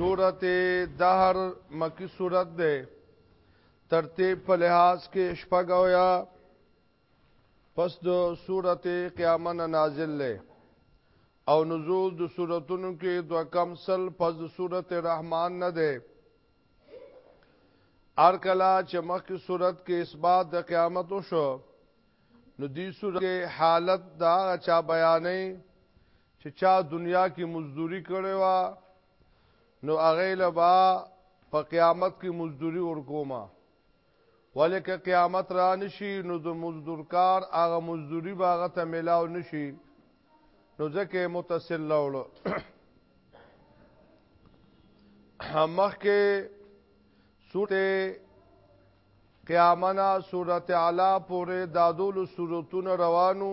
سورت دهر مکی سورت ده ترتیب په لحاظ کې شپږ او یا پس د سورت قیامت نازل لې او نزول د سوراتونو کې دو کم سل پس د سورت رحمان نه ده ار کلا چې مخکې صورت کې اثبات د قیامت وشو نو دې صورت کې حالت دا چا بیانې چې چا دنیا کې مزدوري کړې و نو هغه لبا په قیامت کې مزدوري ورکوما ولیکه قیامت را نشي نو د مزدورکار هغه مزدوري باغه ته ملاو نشي نو ځکه متصل لولو مخ کې سورته قیامنا سورته اعلی پورې دادول سورتون روانو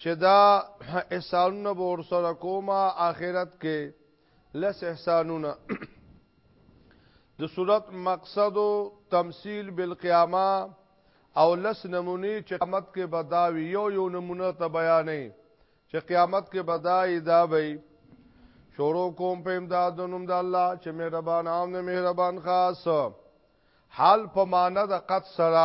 چې دا احسانونه به ورسره کومه آخرت کې لس احسانونه د صورت مقصد او تمثيل بالقيامه او لس نمونی چې قیامت کې بداوی یو یو نمونه ته بیانې چې قیامت کې بدای دا وي شورو کوم په امداد د نوم د الله چې مهربان عام نه مهربان خاص حال په معنا د قد سره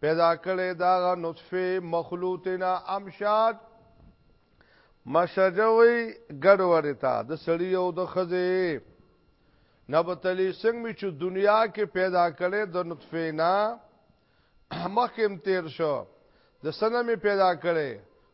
پیدا کړی داغه نطفه مخلوطنا امشاد مشجوی ګډ ورتا د سړی او د خزه نبتلی سنگ می چې دنیا کې پیدا کړي د نطفه نه مخکم تیر شو د سنه می پیدا کړي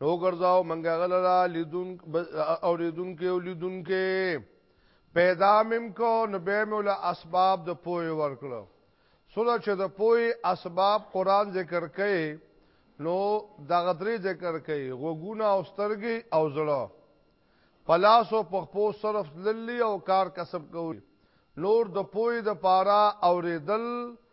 نو ګرځاو منګه غلرا لیدون اوریدونکو او لیدونکو پیدا مم کو نو به مول اسباب د پوی ورکړو سره چې د پوی اسباب قران ذکر کړي نو دغه درې ذکر کړي غوګونه او سترګي او زړه پلاسو پخپو صرف للی او کار کسب کوي نور د پوی د پارا اوریدل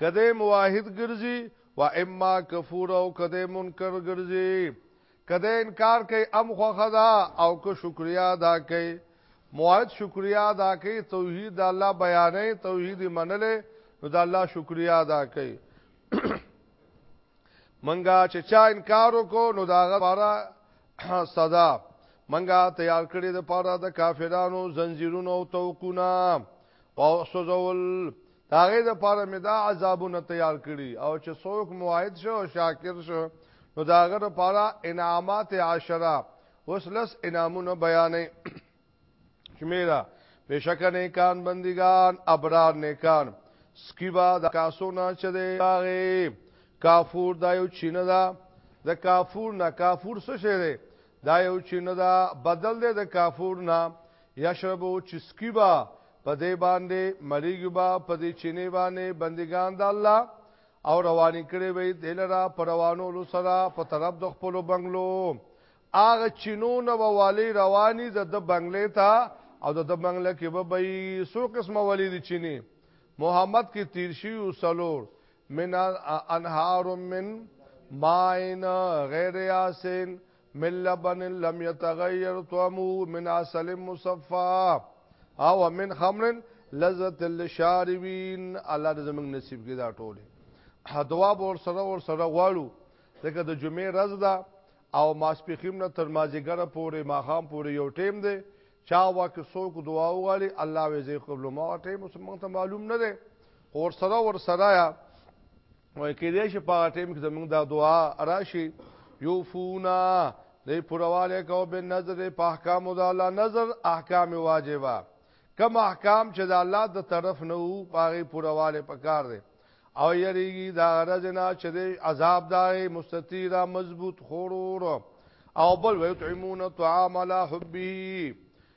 کده مواحد ګرځي و اما کفور او کده منکر ګرځي کده انکار کوي ام خو خدا او که شکریا ادا کوي مواحد شکریا ادا کوي توحید د الله بیانې توحید منلې نو د الله شکریا ادا کوي منګه چې چا انکار وکړو نو دا غره صدا منګه تیار کړی د پاره د کافرانو زنجیرونو او توقونه او سوزول داغه د پاره مې دا عذابونه تیار کړي او چې څوک موعد شو او شاکر شو نو داغه د پاره انعامات عشره وسلس انعامونه بیانې شمیرا بشک نیکان بندگان ابرار نیکان سکیبا د کاسونه چې دی هغه کافور دا یو چینه دا د کافور نه کافور څه شی دی دا یو چینه دا بدل دی د کافور نه یشربو چسکی با په دې باندې مریږي با په دې چینه باندې بندگان د الله او رواني کړي وي دلرا پروانو لسرا په طرف د خپل بنگلو اغه چینو نو والی رواني د د بنگلې ته او د د بنگله کې به به سو قسمه والی دي چینه محمد کې تیر شي او سلور من انهار من ماین غیر یاسین من لبن لم يتغير طعمه من عسل مصفى او من خمر لذت للشاربين الله دې زموږ نصیب کې دا ټوله دعا ور سره ور سره غواړو ځکه د جمعې ورځ ده او ماسپخیم نه تر مازیګره پورې ماخام پورې یو ټیم دی چا واکه څوک دعا وغواړي الله وې زه قبول ما ټیم اوس مونږ ته معلوم نه دی ور سره ور سره وای کې دې چې په ټیم کې زمونږ دا دعا راشي یوفونا دې پرواله کو به نظر په احکام د الله نظر احکام واجبہ کم احکام چې د الله د طرف نه وو پاره پرواله پکار دي او یریږي دا رزنا چې د عذاب دای مستطیره مضبوط خورور او بل ويطعمون الطعام على حبه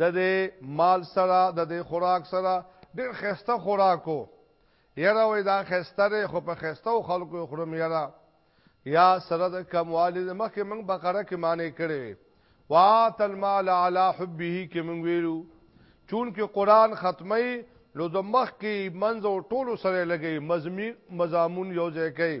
د دې مال سره د دې خوراک سره ډېر خسته خوراکو یاره وای دا خسته دی خو په خسته او خلکو خورم یاره یا سره د کموالی د مخکې موږ بقره کې معنی کړي وات المال علی حبه کې موږ ویلو چون کې قران ختمي نو د مخ کې منځ او ټولو سره لګي مزمي مزامون یو ځای کوي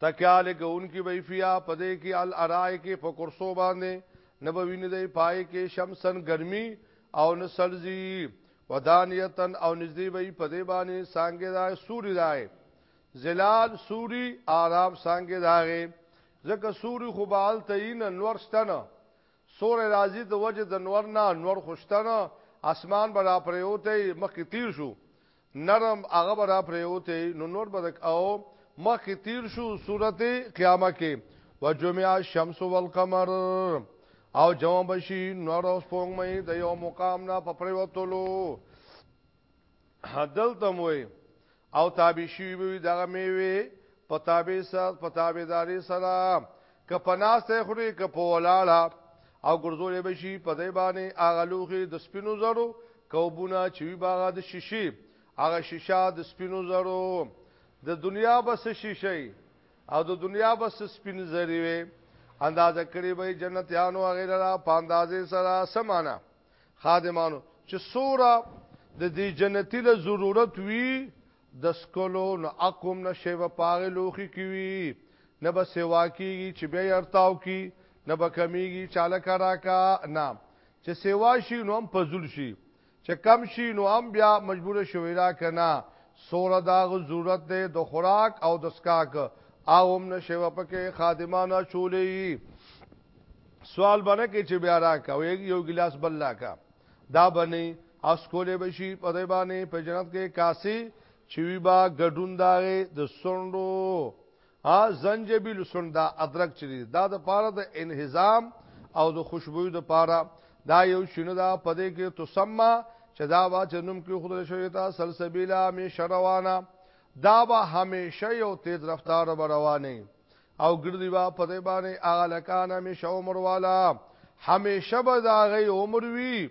تکیا لګونکي به فیا په دې کې الارائک په کرسو باندې نه به ویني دی پای کې شمسن ګرمي او نسلزي ودانیتن او نږدې به په دې باندې څنګه دا سوري راي زلال سوري آرام څنګه داغه ځکه سوري خو بال تین نور شتنه سور راځي د وجه د نور نه نور خوشتنه اسمان برا پریوته مخ تیر شو نرم هغه به را پریوته نو نور به او مخکې تیر شو سورته قیامه کې وجمع الشمس والقمر او جمع بشي نور اوس پونګمې د یو مقام نه په پریوتلو حدل تموي او تابع شي وي دغه میوي پتابې سره پتابې داري سره که په ناسته خوري که په ولاړه او ګرځولې به شي په دې باندې هغه لوخي د سپینو زرو کوبونه چې وی باغ د شیشې هغه شیشه د سپینو زرو د دنیا بس شیشه او د دنیا بس سپین زری وي اندازه کړی به جنتیانو غیر را پاندازې سره سمانا خادمانو چې سوره د دې جنتی له ضرورت وی دسکلو نو اق هم نه شی به په هغه لوښي کی وی نه به سوا کیږی چی بیا یې رتاو کی نه به کمیږی چی هلکه راکه نه چی سوا شی نو هم پزول شی چی کم شی نو هم بیا مجبور شوی راکه نه سوره داغه ضرورت دی دخوراک او دسکاک او هم نه شی به پکی خادمان اچولی سوال بنه کی چی بیا راکه او یو ګلاس بل لاکه دا بنی او سکولې بشي په دې باندې په جنت کې کاسي چې وی با ګډون داغه د سوندو ا زنجبیل سوندا ادرک چری دا د پاره د انهزام او د خوشبوئی د پاره دا یو شنو دا پدې کې تسمى چې دا وا چې نوم کې خدای شوی تا سلسبیلا می شروانه دا به همیشه یو تیز رفتار روانه او ګرځي وا پدې باندې اغلکان می شو مروالا همیشه به دا غي عمر وی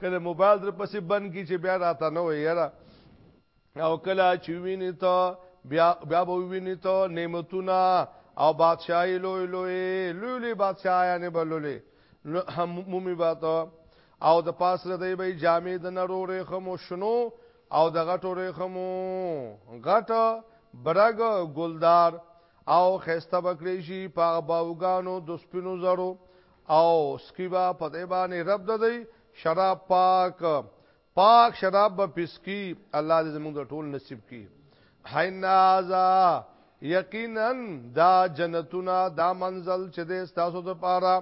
کله موبایل در پسې بند کی چې بیا راته نه وي یاره او کله چې ویني ته بیا بیا به ویني ته نعمتونه او بادشاہي لوی لوی لوی لوی بادشاہانه بلولې نو هم مومي باته او د پاس ردی به جامې د نرورې خمو شنو او د غټورې خمو غټ برګ ګلدار او خسته بکړې شي په باوګانو د سپینو زرو او سکیبا په دې باندې رب د دې شراب پاک پاک شراب به پسکی الله دې زموږ ټول نصیب کی حینازا یقینا دا جنتونه دا منزل چې دې تاسو ته پاره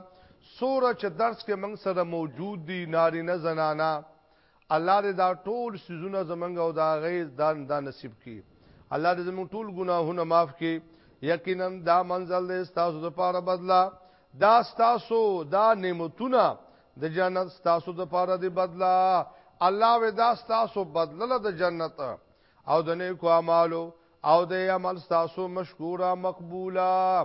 سوره چې درس کې موږ سره موجود دي نارینه زنانا الله دې دا ټول سيزونه زمونږ او د هغه دان دا نصیب کړي الله دې زمونږ ټول ګناهونه معاف کړي یقینا دا منزل دې ستاسو لپاره بدلا دا ستاسو دا نعمتونه د جنت ستاسو لپاره دې بدلا الله وې دا ستاسو بدلله د جنت او د نیکو اعمالو او د عمل تاسو مشکورا مقبولا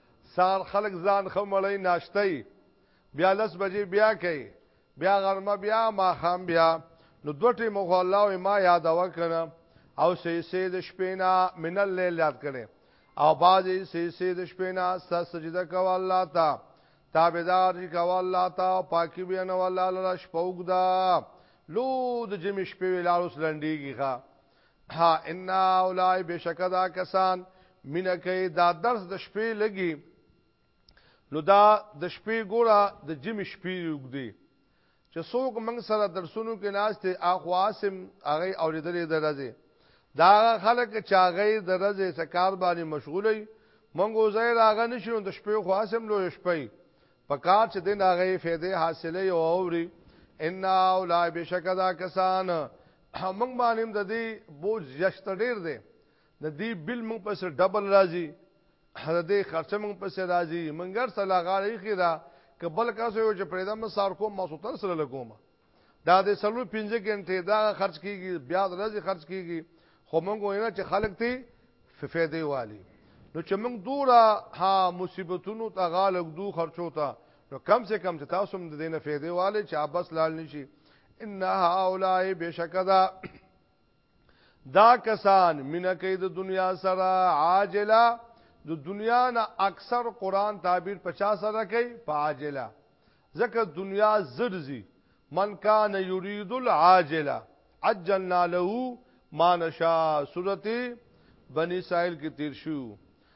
سهار خلک ځان ښه مړۍ ناشته یي بیا لس بجې بیا کوي بیا غرمه بیا ماښام بیا نو دوه ټیمه خو الله وې ما یادوه که نه او سیسې د شپې نه من اللیل یاد کړي او بعضې سیسې د شپې نه ستا سجده کوه الله ته تابعدار دي کوه الله ته او پاکي بیانوه الله لره شپه اوږده لو د جمعې شپې وې لار اوس لنډېږي ښه ها ان اولای بشکدا کسان مینه کوي دا درس د شپې لګي نو دا د شپې ګوره د جیم شپې وګدي چې څوک موږ سره درسونو کې ناشته اخواسم هغه اوریدلې درځي دا خلک چې هغه درځي سکار باندې مشغولې مونږ زه راغ نشو د شپې خو اسم لوی شپې پکار چې دین هغه فائدې حاصلې او اوري ان اولای بشکدا کسان موږ باندې د دې بوج یشت ډیر دی د دې بل موږ پس ډبل راځي د دې خرچه موږ پس راځي منګر سلا غاړي خیرا کبل کاسو یو چې پرېدم سار کوم ما سوتن سره لګوم دا د سلو 15 غنټه دا خرج کیږي بیا د ورځې خرج کیږي خو موږ وینا چې خلک ته ففیدې والی نو چې موږ دورا ها مصیبتونو ته غالګ دو خرچو ته نو کم سے کم چې تاسو هم د دینه فیدې والی چې ابس لال نشي ان هؤلاء بشکدا دا کسان مینه کوي د دنیا سره عاجله د دنیا نه اکثر قران تعبیر 50 سره کوي په عاجله ځکه دنیا زرزي من کان یرید العاجله عجلنا له ما نشا سورته بنی اسرائیل کې تیر شو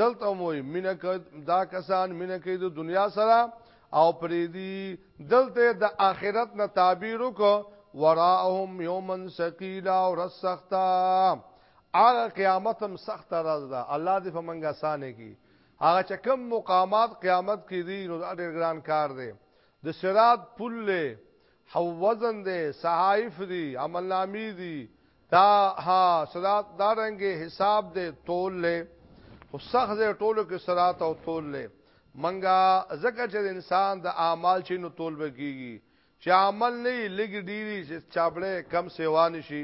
دلته موي مینه کوي دا کسان مینه کوي د دنیا سره او پرې دي دلته د آخرت نه تعبیر وکړه وراهم یومن ثقیلا او رسختا هغه قیامت هم سخت راز ده الله دې په منګه سانه کی هغه چې کم مقامات قیامت کې دي نو ډېر ګران کار دی د صراط پل له حوزن دی صحائف دی عمل نامی دی دا ها صلات دا رنګه حساب دې تول له خو سخت دې ټولو کې صلات او تول له منګه زکه چې انسان د اعمال چې نو تول بکیږي چې عمل نه لګ ډیری چې چابړې کم سیوان شي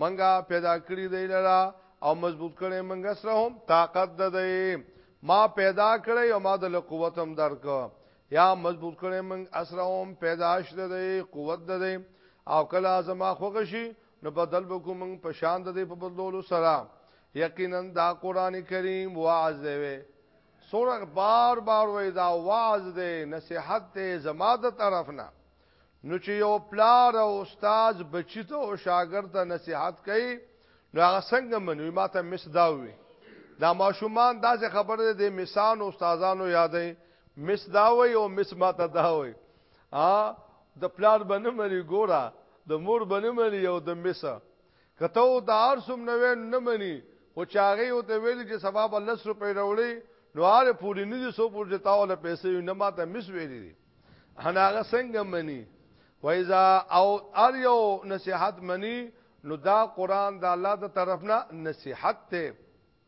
منګه پیدا کړی دی لرا او مضبوط کړي منګه سره هم طاقت ده دی ما پیدا کړی او ما د قوت هم درک یا مضبوط کړي منګه اسره هم پیدائش ده دی قوت ده دی او کله زما خوښ شي نو بدل بکو من پشاند دې په بدلولو سره یقینا دا قران کریم واعظ دی سورغ بار بار وې دا واعظ دی نصيحت دی زما د طرف نه نو چې یو پلار او استاد بچی ته او شاګرد ته نصيحت کوي نو هغه څنګه منوي ماته مس دا وي دا ماشومان دا څه خبره دي مثال استادانو یادې مس دا وي او مس ماته دا وي ا د پلار به نه مني ګوره د مور به نه مني او د مس که ته او د ارسم نه وین نه مني خو چې هغه او ته ویلي چې سبا به لس روپۍ راوړي نو هر پوری نه دي سو پور چې تاو له پیسې نه ماته مس ویلي دي هغه څنګه مني وایزا او ار یو نصيحت مني نو دا قران د الله د طرف نه نصيحت ته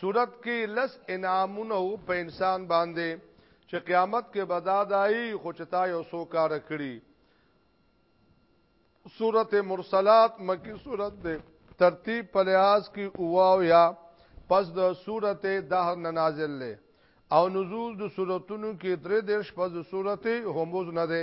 سورت کې لس انعامونه او په انسان باندې چې قیامت کې بدادای خو چې تا یو سو کار کړی سورت مرسلات مکی سورت ده ترتیب په لحاظ کې اواو یا پس د سورت دهر نازل له او نزول د سورتونو کې درې دیش پس د سورت هموز نه ده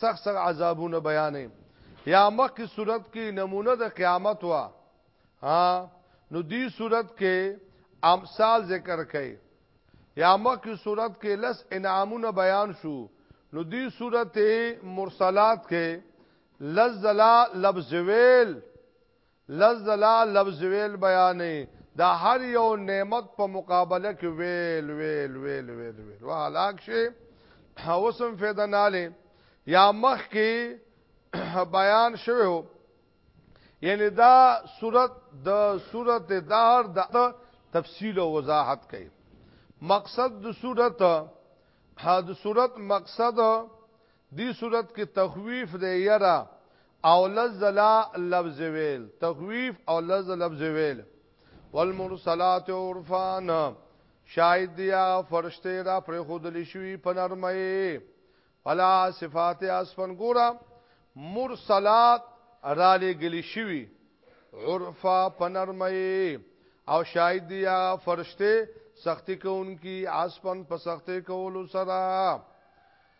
سخت سخت عذابونه بیانې یا مخکې صورت کې نمونه د قیامت وا ها نو دی صورت کې امثال ذکر کړي یا مخکې صورت کې لس انعامونه بیان شو نو دی صورت مرسلات کې لزلا لفظ ویل لس ځله لفظ ویل بیانوي، د هر یو نعمت په مقابله کې ویل ویل ویل ویل ویل وه هلاک شي اوس هم فایده نه لې یا مخ کې بیان شوی یعنی دا صورت د صورت دهر د تفصیل او وضاحت کوي مقصد د صورت د صورت مقصد دی صورت کې تخویف دی یرا او لزلا لفظ ویل تخویف او لز لفظ ویل والمرسلات عرفان شاید دیا فرشته را پر خودل شوی په نرمه فلا صفات اسفن ګورا مرسلات را لګل شوی عرفا په نرمه او شاید دیا فرشته سختی کوونکی اسفن په سختی کولو سره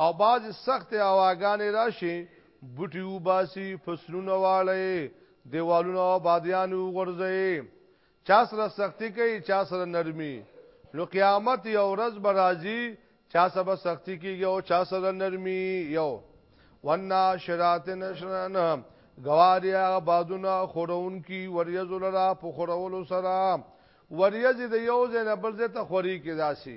او بعضې سختې هواګانې راشي، بوټي وباسي، فصلونه واړوي، دېوالونه او آبادیانې وغورځوي، چا سره سختي کوي، چا سره نرمي، نو قیامت یوه ورځ به راځي، چا سره به سختي کېږي او چا سره نرمي، یو. والناشرات نشرا، ګواه دي هغه بادونه، ښوروونکي وریځو لره په ښورولو سره، وریځې د یو ځای نه بل ځای ته خورېږي، داسې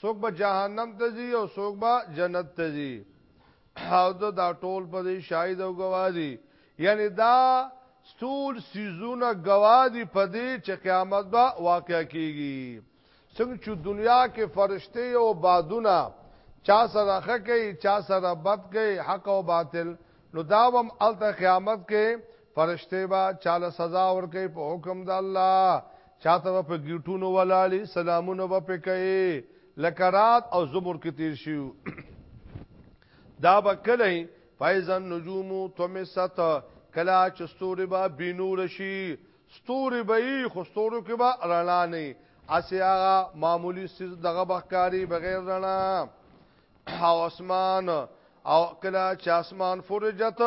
څوک به جهنم ته ځي او څوک به جنت ته ځي او دا, دا ټول په دې شاهد او گواه دي یعنی دا ټول سيزونه گواه دي په دې چې قیامت به واقع کیږي څنګه چې دنیا کې فرشته او بادونه چا سره حق کوي چا سره بد کوي حق او باطل نو دا هم الته قیامت کې فرشته با چاله سزا ورکړي په حکم د الله چاته به په ګیټونو ولاړی سلامونه به پکې لکه رات او زمر کې تیر شیو دا به کله فایزن نجوم تمست کلا چې ستوري به بنور شي ستوري به خو ستورو کې به رڼا نه اسی هغه معمولی سیز دغه بخکاری بغیر رڼا او اسمان او کلا چې اسمان فرجت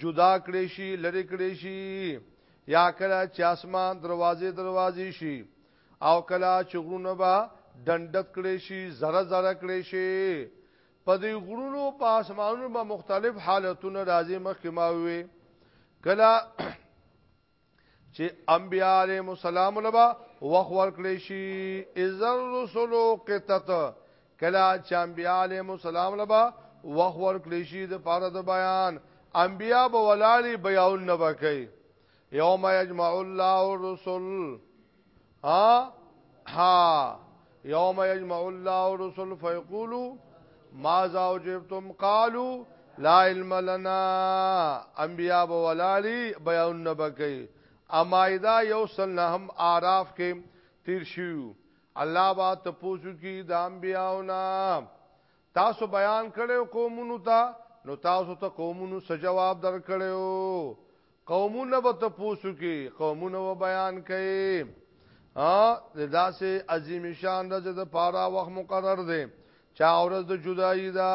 جدا کړي شي لری کړي شي یا کله چې اسمان دروازې دروازې شي او کله چې غرونه به ډنډت کړي شي زره زره کړي شي په دې غرونو په اسمانونو به مختلف حالتونه راځي مخکې ما وي کله چې انبیاء علیهم السلام لبا وخت ورکړي شي اذر رسولو قطت کله چې انبیاء علیهم السلام لبا وخت ورکړي شي د پاره د بیان انبیاء به ولالی بیان نه وکي یوم یجمع الله الرسل ها ها یوم یجمع الله الرسل فیقولوا ماذا وجبتم قالوا لا علم لنا انبیاء به ولالی بیان نه وکي امایدا یو سل نه هم اعراف کې تیر شو الله با تپوسو کی د انبیاونا تاسو بیان کړو قومونو ته نو تاسو ته قومونو څه جواب درکړو قومونه به تپوسو کی قومونه و بیان کړي ا دا سه عظیم شان د د پارا وخت مقرر دی چا ورځ د جدائی دا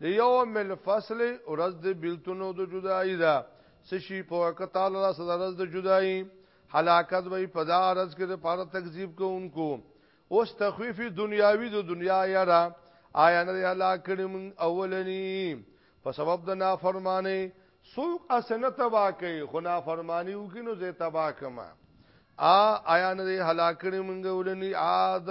یوم الفصل ورځ د بیلتونو د جدائی دا سشي په کتال را سره ورځ د جدائی هلاکت وی په دا عرض کې د پاره تکذیب کوونکو اوس تخویف دنیاوی د دنیا یرا آیا نه هلاک کړم اولنی په سبب د نافرمانی سوق اسنه تبا کوي خو نافرمانی وکینو زه تبا کما ا آیا نه هلاک کړم اولنی عاد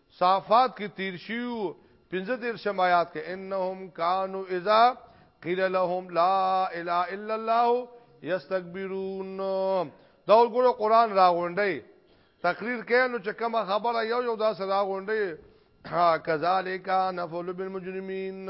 صافات کې تیر شیو 15 شم آیات کې انهم کانوا اذا قیل لهم لا اله الا الله یستكبرون دا ګورو قران راغونډي تقریر کینو چې کومه خبره یو یو دا سره راغونډي کذالک نفعل بالمجرمین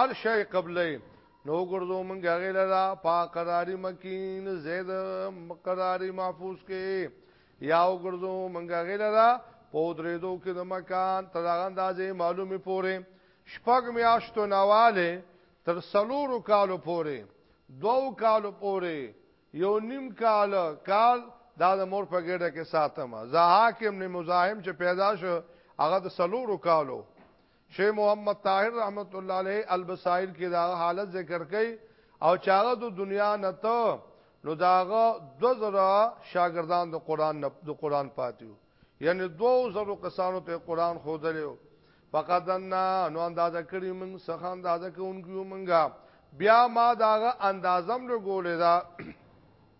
ار شای قبلی نو ګرځو مونږ هغه لرا پا قراری مکین زید قراری محفوظ کې یا ګرځو مونږ هغه لرا په درې دو کې د مکان تر هغه اندازې معلومه پوره شپږ میاشتو نواله تر سلورو کالو پوره دوو کالو پوره یو نیم کال کال دا د مور په ګډه کې ساتم زه حاکم نه مزاحم چې پیدا شو هغه د سلورو کالو شیخ محمد طاهر رحمت الله علیه البصائر کې دا حالت ذکر کړي او چاغه د دنیا نه ته نو داغه دو زره شاګردان د قران نه د قران پاتیو یعنی دو زره کسانو ته قران خو دلیو فقدنا نو اندازه کړی موږ څخه اندازه کوونکو موږ بیا ما داغه اندازم لګولې دا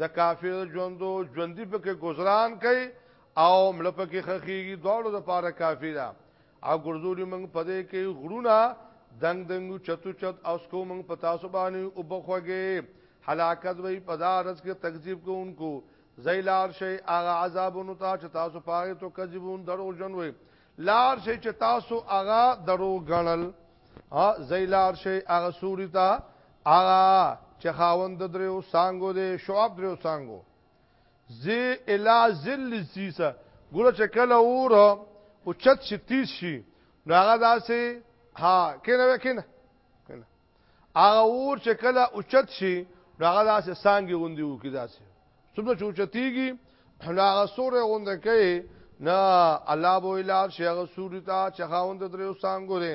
د کافر ژوندو ژوندۍ په کې گزاران کوي او مړ په کې خخيږي دوړو د پاره کافی ده او ګرځولي موږ په دې کې غرونه دنګ دنګ چتو چت او سکو موږ په تاسو باندې او بخوږي هلاکت وي په دارس کې تکذیب کوونکو زیلار شي هغه عذابونو ته چې تاسو پاره تو کذبون درو جن وي لار شي چې تاسو هغه درو غنل ها زیلار شي هغه سوري ته هغه چې خاوند دریو سانګو دی شعب دریو سانګو زی الا ذل سیسه ګوره چې کله اور او چت شي تیز شي نو هغه داسې ها کینه وکینه کینه هغه اور چې کله او چت شي نو هغه داسې سانګي غوندي وکي داسې څومره چوچتيږي نو هغه سورې غونده کوي نه الله بو الا شیغه سوري تا چې خاوند درې سانګو دي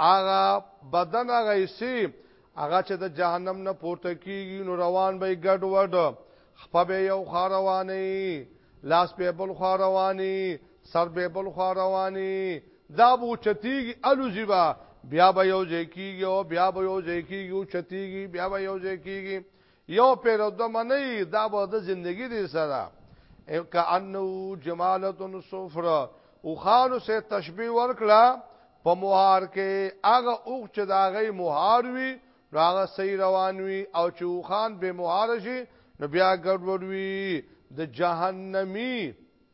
هغه بدن هغه حصې هغه چې د جهنم نه پورته کیږي نو روان به یې ګډ وډ خپه به یو خوا رواني لاس به بل خوا رواني سر به بل خوا رواني دا بو چتیږي الوزی با بیا به یو ځای کیږي او بیا به یو ځای کیږي او چتیږي بیا به یو ځای کیږي یو پیر د منی دا به د زندگی دی سره که انو جمالتن صفر او خانو سه تشبیه ورکړه په مهار کې هغه اوخ چې دا غي مهار وي راغه صحیح روان وي او چې خان به مهار شي نو بیا ګډوډ وي د جهنمی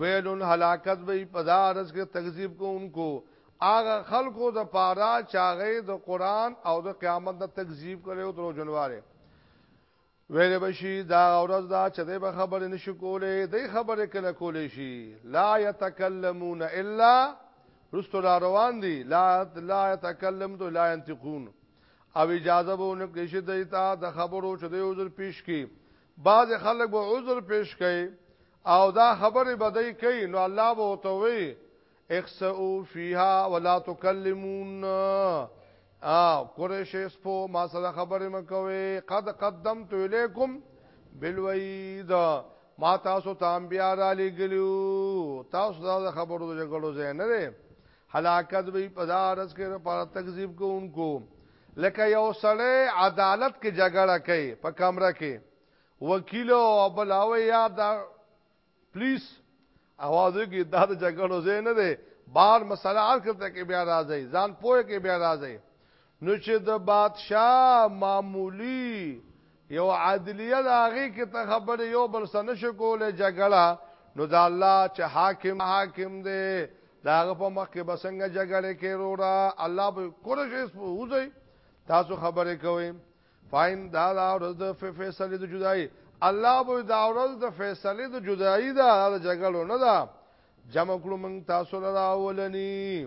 ویلون هلاکت به په دا ارز کې تکذیب کوونکو هغه خلکو د پاره چاغې د قران او د قیامت د تکذیب کړي او درو جنواره ویل بشي دا اورز دا چې د خبرې نشو کولې د خبرې کله کولې شي لا يتكلمون الا رستو را روان دي لا لا يتكلم تو لا ينتقون او اجازه به نو کې شي د خبرو چې د یو ځل پیش کی بعض خلک به عذر پیش کوي او دا خبره بدای کوي نو الله به وتوي اخسئو فیها ولا تکلمون ا قریش اسپو ما سره خبره مکوي قد قدمت الیکم بالوعید ما تاسو ته انبیا را لګلو تاسو دا خبرو د جګړو ځای نه دی هلاکت به په دارس کې لپاره تکذیب کوونکو لکه یو سړی عدالت کې جګړه کوي په کمره کې وکیل او بل او یا دا پلیس اواز کې دا د جګړو زین نه دی بار مسله حل کړته کې بیا راځي ځان پوهه کې بیا راځي نو چې د بادشاه معمولی یو عادلیه د هغه کې ته خبره یو بل سره شکولې جګړه نو دا الله چې حاکم حاکم دی داغه په مخ کې بسنګ جګړه کې رورا الله به کورش اس وځي تاسو خبره کوي فاین دا دا ورځ د فیصله د جدای الله به دا ورځ د فیصله د جدای دا د جګړو نه دا جمع کړو موږ تاسو لرا اولنی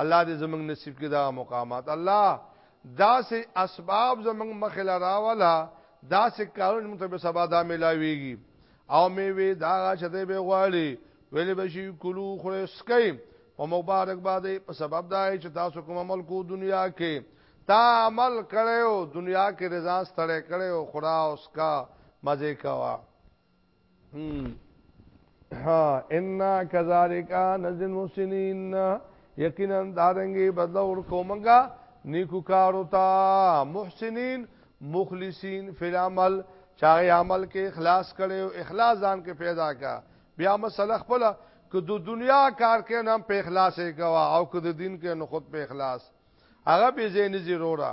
الله دې زمنګ نصیب کې دا مقامات الله دا سه اسباب زمنګ مخلا راوالا دا سه کارونه موږ ته سبا دا ملاويږي او مې وی دا شته به غواړي ویلې بشي کلو خرسکې په مبارک باندې په سبب دا چې تاسو کوم عمل کو دنیا کې تا عمل کړو دنیا کې رضا ستړې کړو خدا اوس کا مزه کوا ها ان كذلك نزل المحسنين یقینا دارنګي بدل ور کومګه نیکو کار ہوتا محسنین مخلصین فی العمل چاغه عمل کې اخلاص کړي او اخلاص ځان کې پیدا کا بیا مسله خپل که د دنیا کار کې نام په اخلاص یې کوا او که د دین کې نو خود په اخلاص هغه به زین زیرورا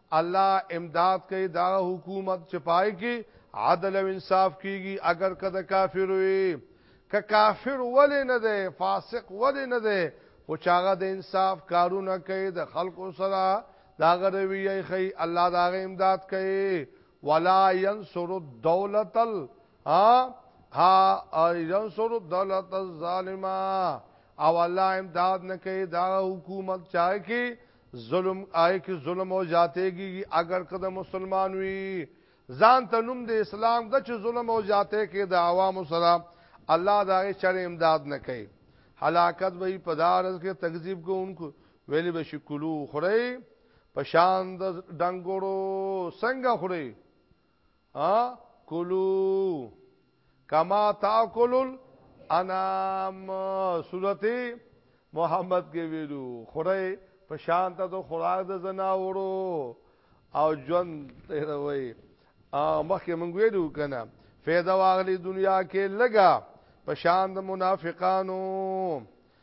الله امداد کوي دا حکومت چې پای کې عدل او انصاف کیږي اگر کده کافر وي که کافر ولې نه دی فاسق ولې نه دی خو چاغه د انصاف کارونه کوي د خلکو سره دا غروي خي الله دا غ امداد کوي ولا ينصر الدوله ال ها ها ينصر الدوله الظالمه او الله امداد نه کوي دا حکومت چا کې ظلم آئے کی ظلم او جاتے گی اگر که د مسلمان وی ځان ته نوم د اسلام د چې ظلم او جاتے کې د عوامو سره الله دا غي چر امداد نه کوي هلاکت به په دارز کې تکذیب کوونکو ویلی به شکلو خوري پشان د ډنګورو څنګه خوري ها کلو کما تاکل الانام سورته محمد کې ویلو خورای په شان ته تو خوراک د زناورو او جون تیروي او مخکې مونږ ویلو کنه فیدا واغلی دنیا کې لګا په شان د منافقانو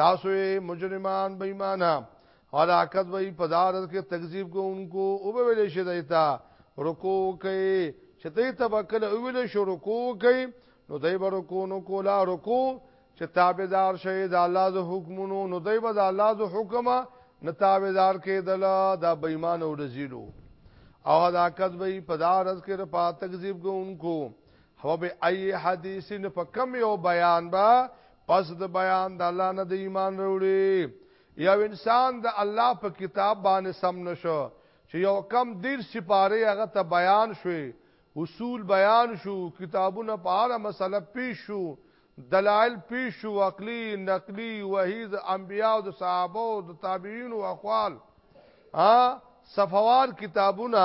تاسو مجرمان بېمانه حلاکت وی پدارت کې تکذیب کوونکو او به ویل شي دایتا رکوع کوي چې دې تبکل او ویل شو رکوع کوي نو دای به رکوع نو کولا رکوع چې تابعدار شي د الله د حکمونو نو دای به د الله د حکمه نه تابعدار کېدل دا بېمانه او رزیلو او حلاکت وی پدارت کې په تکذیب کوونکو هو به ای حدیث نه په کم یو بیان با پس د بیان د الله نه د ایمان وروړي یو انسان د الله په کتاب باندې سم نشو چې یو کم دیر سپاره هغه ته بیان شوي اصول بیان شو کتابونه په اړه مسله پیښ شو دلایل پیښ شو عقلی نقلی وحی د انبیاء او د صحابه او د تابعین او اقوال ا صفوار کتابونه